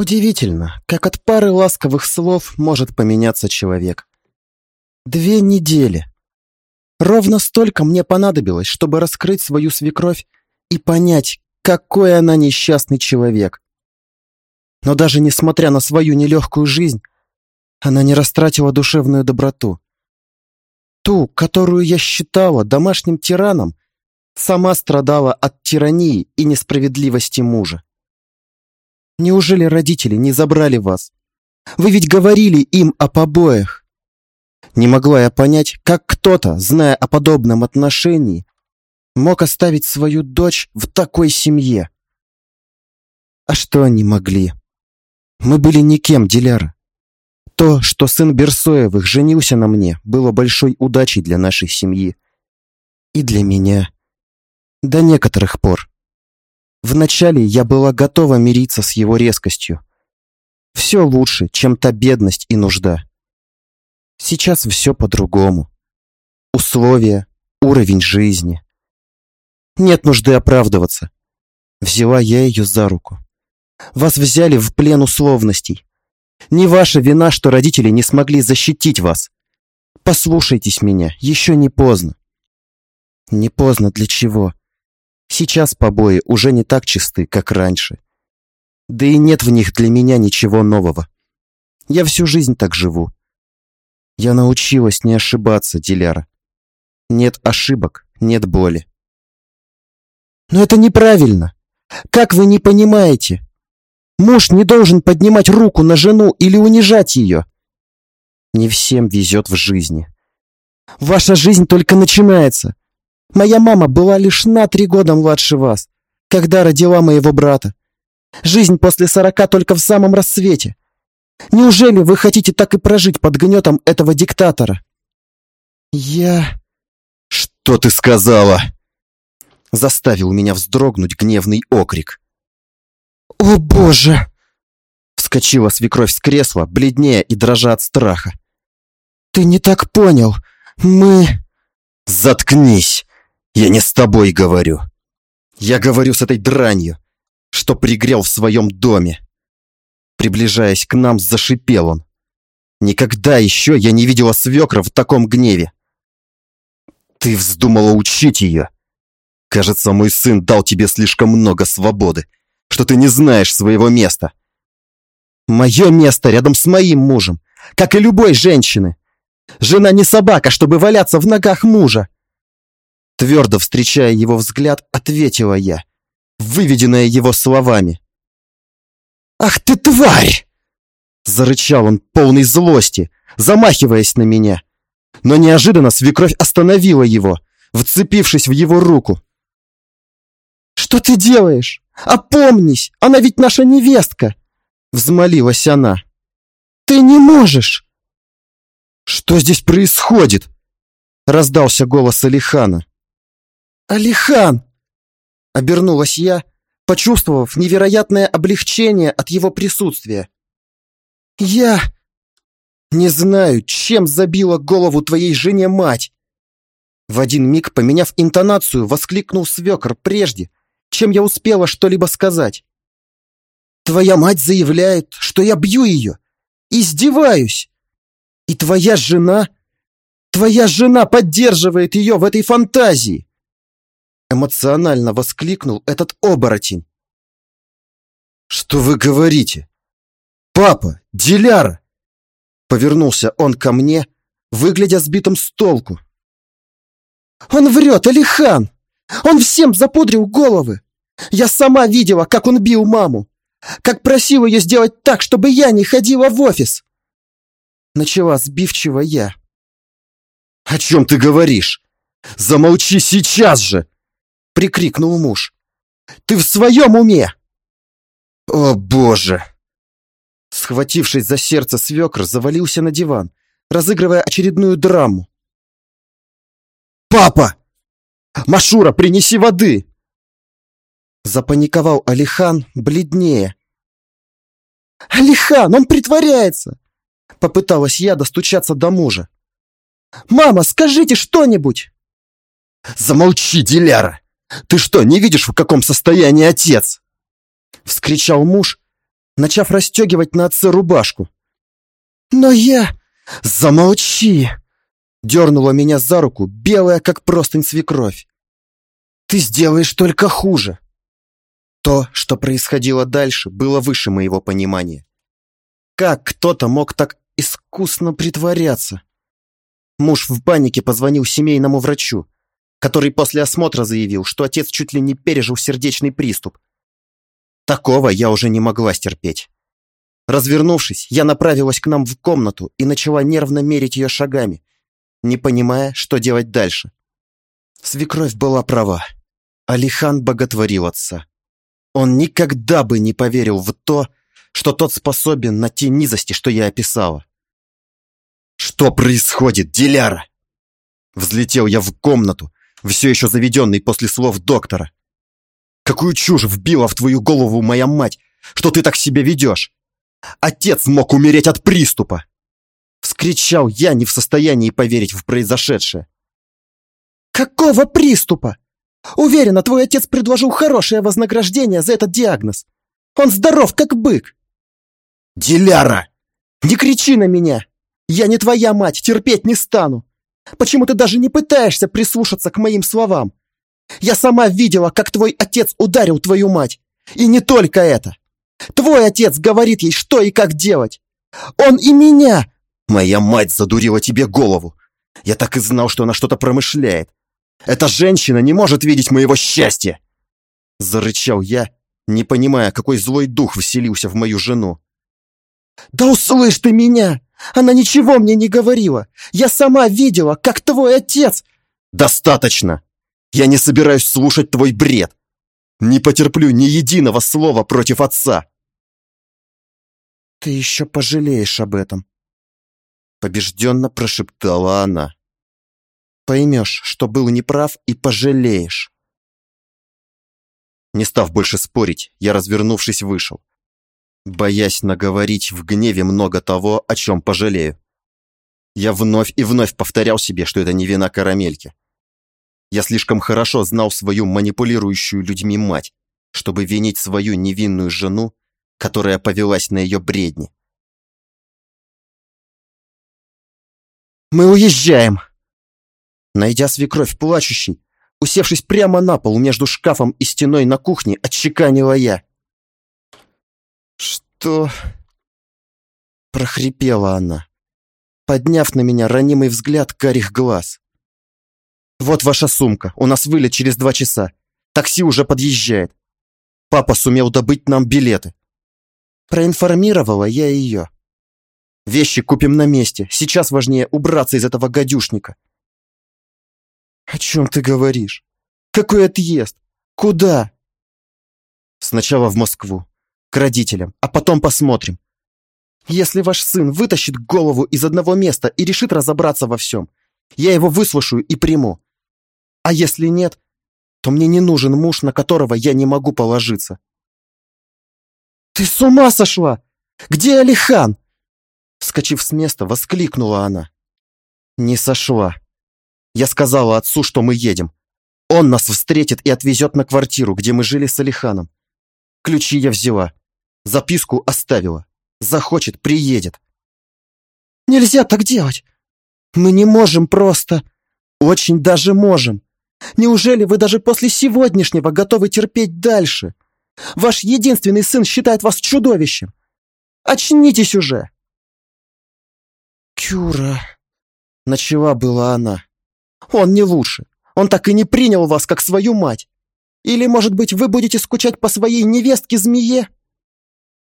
Удивительно, как от пары ласковых слов может поменяться человек. Две недели. Ровно столько мне понадобилось, чтобы раскрыть свою свекровь и понять, какой она несчастный человек. Но даже несмотря на свою нелегкую жизнь, она не растратила душевную доброту. Ту, которую я считала домашним тираном, сама страдала от тирании и несправедливости мужа. Неужели родители не забрали вас? Вы ведь говорили им о побоях. Не могла я понять, как кто-то, зная о подобном отношении, мог оставить свою дочь в такой семье. А что они могли? Мы были никем, Диляра. То, что сын Берсоевых женился на мне, было большой удачей для нашей семьи. И для меня. До некоторых пор. Вначале я была готова мириться с его резкостью. Все лучше, чем та бедность и нужда. Сейчас все по-другому. Условия, уровень жизни. Нет нужды оправдываться. Взяла я ее за руку. Вас взяли в плен условностей. Не ваша вина, что родители не смогли защитить вас. Послушайтесь меня, еще не поздно. Не поздно для чего? Сейчас побои уже не так чисты, как раньше. Да и нет в них для меня ничего нового. Я всю жизнь так живу. Я научилась не ошибаться, Диляра. Нет ошибок, нет боли. Но это неправильно. Как вы не понимаете? Муж не должен поднимать руку на жену или унижать ее. Не всем везет в жизни. Ваша жизнь только начинается. Моя мама была лишь на три года младше вас, когда родила моего брата. Жизнь после сорока только в самом рассвете. Неужели вы хотите так и прожить под гнетом этого диктатора? Я... Что ты сказала? Заставил меня вздрогнуть гневный окрик. О боже! Вскочила свекровь с кресла, бледнее и дрожа от страха. Ты не так понял. Мы... Заткнись! Я не с тобой говорю. Я говорю с этой дранью, что пригрел в своем доме. Приближаясь к нам, зашипел он. Никогда еще я не видела свекра в таком гневе. Ты вздумала учить ее. Кажется, мой сын дал тебе слишком много свободы, что ты не знаешь своего места. Мое место рядом с моим мужем, как и любой женщины. Жена не собака, чтобы валяться в ногах мужа. Твердо встречая его взгляд, ответила я, выведенная его словами. «Ах ты тварь!» Зарычал он, полный злости, замахиваясь на меня. Но неожиданно свекровь остановила его, вцепившись в его руку. «Что ты делаешь? Опомнись! Она ведь наша невестка!» Взмолилась она. «Ты не можешь!» «Что здесь происходит?» Раздался голос Алихана. «Алихан!» Обернулась я, почувствовав невероятное облегчение от его присутствия. «Я...» «Не знаю, чем забила голову твоей жене мать!» В один миг, поменяв интонацию, воскликнул свекр прежде, чем я успела что-либо сказать. «Твоя мать заявляет, что я бью ее, издеваюсь, и твоя жена...» Твоя жена поддерживает ее в этой фантазии. Эмоционально воскликнул этот оборотень. «Что вы говорите? Папа, Диляра!» Повернулся он ко мне, выглядя сбитым с толку. «Он врет, Алихан! Он всем запудрил головы! Я сама видела, как он бил маму! Как просил ее сделать так, чтобы я не ходила в офис!» Начала сбивчиво я. «О чем ты говоришь? Замолчи сейчас же!» — прикрикнул муж. «Ты в своем уме?» «О, боже!» Схватившись за сердце, свекр завалился на диван, разыгрывая очередную драму. «Папа! Машура, принеси воды!» Запаниковал Алихан бледнее. «Алихан, он притворяется!» Попыталась я достучаться до мужа. «Мама, скажите что-нибудь!» «Замолчи, Диляра! Ты что, не видишь, в каком состоянии отец?» Вскричал муж, начав расстегивать на отце рубашку. «Но я...» «Замолчи!» Дернула меня за руку, белая, как простынь свекровь. «Ты сделаешь только хуже!» То, что происходило дальше, было выше моего понимания. Как кто-то мог так искусно притворяться? Муж в панике позвонил семейному врачу, который после осмотра заявил, что отец чуть ли не пережил сердечный приступ. Такого я уже не могла стерпеть. Развернувшись, я направилась к нам в комнату и начала нервно мерить ее шагами, не понимая, что делать дальше. Свекровь была права. Алихан боготворил отца. Он никогда бы не поверил в то, что тот способен на те низости, что я описала. «Что происходит, Диляра?» Взлетел я в комнату, все еще заведенный после слов доктора. «Какую чушь вбила в твою голову моя мать, что ты так себя ведешь? Отец мог умереть от приступа!» Вскричал я, не в состоянии поверить в произошедшее. «Какого приступа? Уверена, твой отец предложил хорошее вознаграждение за этот диагноз. Он здоров, как бык!» «Диляра!» «Не кричи на меня! Я не твоя мать, терпеть не стану! Почему ты даже не пытаешься прислушаться к моим словам? Я сама видела, как твой отец ударил твою мать. И не только это. Твой отец говорит ей, что и как делать. Он и меня... Моя мать задурила тебе голову. Я так и знал, что она что-то промышляет. Эта женщина не может видеть моего счастья. Зарычал я, не понимая, какой злой дух вселился в мою жену. «Да услышь ты меня! Она ничего мне не говорила! Я сама видела, как твой отец...» «Достаточно! Я не собираюсь слушать твой бред! Не потерплю ни единого слова против отца!» «Ты еще пожалеешь об этом!» Побежденно прошептала она. «Поймешь, что был неправ и пожалеешь!» Не став больше спорить, я, развернувшись, вышел боясь наговорить в гневе много того, о чем пожалею. Я вновь и вновь повторял себе, что это не вина карамельки. Я слишком хорошо знал свою манипулирующую людьми мать, чтобы винить свою невинную жену, которая повелась на ее бредни. «Мы уезжаем!» Найдя свекровь плачущей, усевшись прямо на пол между шкафом и стеной на кухне, отчеканила я. «Что?» Прохрипела она, подняв на меня ранимый взгляд карих глаз. «Вот ваша сумка, у нас вылет через два часа. Такси уже подъезжает. Папа сумел добыть нам билеты». Проинформировала я ее. «Вещи купим на месте. Сейчас важнее убраться из этого гадюшника». «О чем ты говоришь? Какой отъезд? Куда?» «Сначала в Москву к родителям, а потом посмотрим. Если ваш сын вытащит голову из одного места и решит разобраться во всем, я его выслушаю и приму. А если нет, то мне не нужен муж, на которого я не могу положиться. «Ты с ума сошла! Где Алихан?» Вскочив с места, воскликнула она. «Не сошла. Я сказала отцу, что мы едем. Он нас встретит и отвезет на квартиру, где мы жили с Алиханом. Ключи я взяла. Записку оставила. Захочет, приедет. Нельзя так делать. Мы не можем просто. Очень даже можем. Неужели вы даже после сегодняшнего готовы терпеть дальше? Ваш единственный сын считает вас чудовищем. Очнитесь уже. Кюра, начала была она. Он не лучше. Он так и не принял вас как свою мать. Или, может быть, вы будете скучать по своей невестке-змее?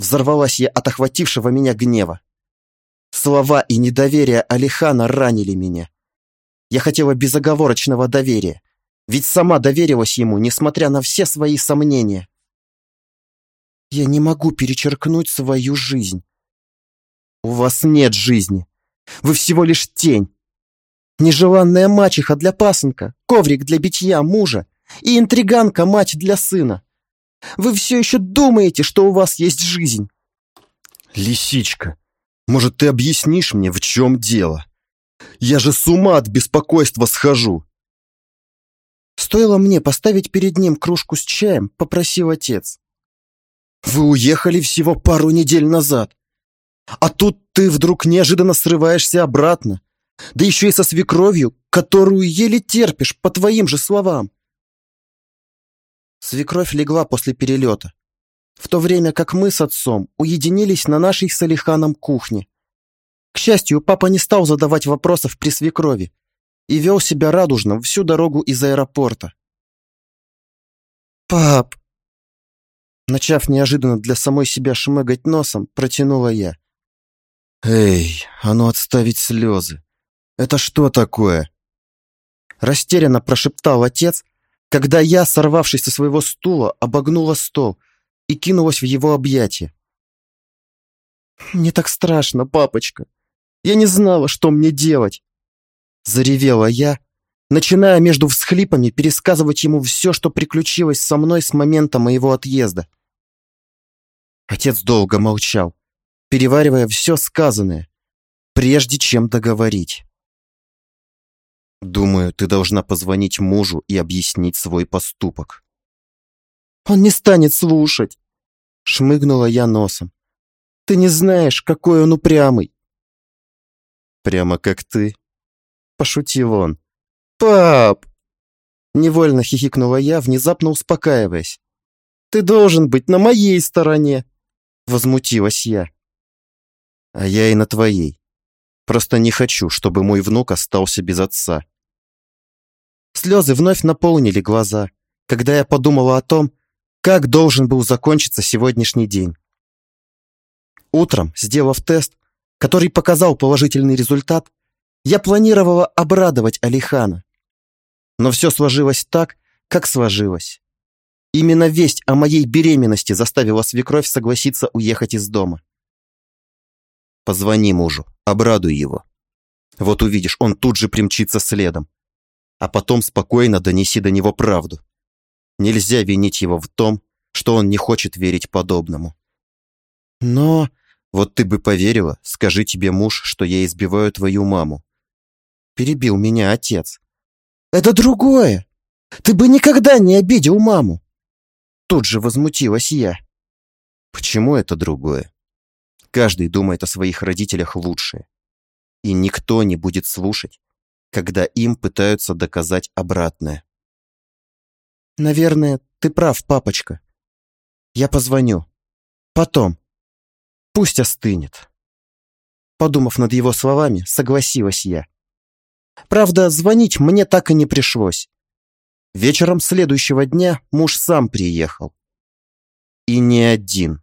Взорвалась я от охватившего меня гнева. Слова и недоверие Алихана ранили меня. Я хотела безоговорочного доверия, ведь сама доверилась ему, несмотря на все свои сомнения. Я не могу перечеркнуть свою жизнь. У вас нет жизни. Вы всего лишь тень. Нежеланная мачеха для пасынка, коврик для битья мужа и интриганка мать для сына. Вы все еще думаете, что у вас есть жизнь?» «Лисичка, может, ты объяснишь мне, в чем дело? Я же с ума от беспокойства схожу!» Стоило мне поставить перед ним кружку с чаем, попросил отец. Вы уехали всего пару недель назад. А тут ты вдруг неожиданно срываешься обратно. Да еще и со свекровью, которую еле терпишь, по твоим же словам. Свекровь легла после перелета, в то время как мы с отцом уединились на нашей с Алиханом кухне. К счастью, папа не стал задавать вопросов при свекрови и вел себя радужно всю дорогу из аэропорта. «Пап!» Начав неожиданно для самой себя шмыгать носом, протянула я. «Эй, а ну отставить слезы! Это что такое?» Растерянно прошептал отец, когда я, сорвавшись со своего стула, обогнула стол и кинулась в его объятия. «Не так страшно, папочка. Я не знала, что мне делать!» Заревела я, начиная между всхлипами пересказывать ему все, что приключилось со мной с момента моего отъезда. Отец долго молчал, переваривая все сказанное, прежде чем договорить. «Думаю, ты должна позвонить мужу и объяснить свой поступок». «Он не станет слушать!» Шмыгнула я носом. «Ты не знаешь, какой он упрямый!» «Прямо как ты?» Пошутил он. «Пап!» Невольно хихикнула я, внезапно успокаиваясь. «Ты должен быть на моей стороне!» Возмутилась я. «А я и на твоей. Просто не хочу, чтобы мой внук остался без отца». Слезы вновь наполнили глаза, когда я подумала о том, как должен был закончиться сегодняшний день. Утром, сделав тест, который показал положительный результат, я планировала обрадовать Алихана. Но все сложилось так, как сложилось. Именно весть о моей беременности заставила свекровь согласиться уехать из дома. Позвони мужу, обрадуй его. Вот увидишь, он тут же примчится следом. А потом спокойно донеси до него правду. Нельзя винить его в том, что он не хочет верить подобному. Но... Вот ты бы поверила, скажи тебе муж, что я избиваю твою маму. Перебил меня отец. Это другое. Ты бы никогда не обидел маму. Тут же возмутилась я. Почему это другое? Каждый думает о своих родителях лучше. И никто не будет слушать, когда им пытаются доказать обратное. Наверное, ты прав, папочка. Я позвоню. Потом. Пусть остынет. Подумав над его словами, согласилась я. Правда, звонить мне так и не пришлось. Вечером следующего дня муж сам приехал. И не один.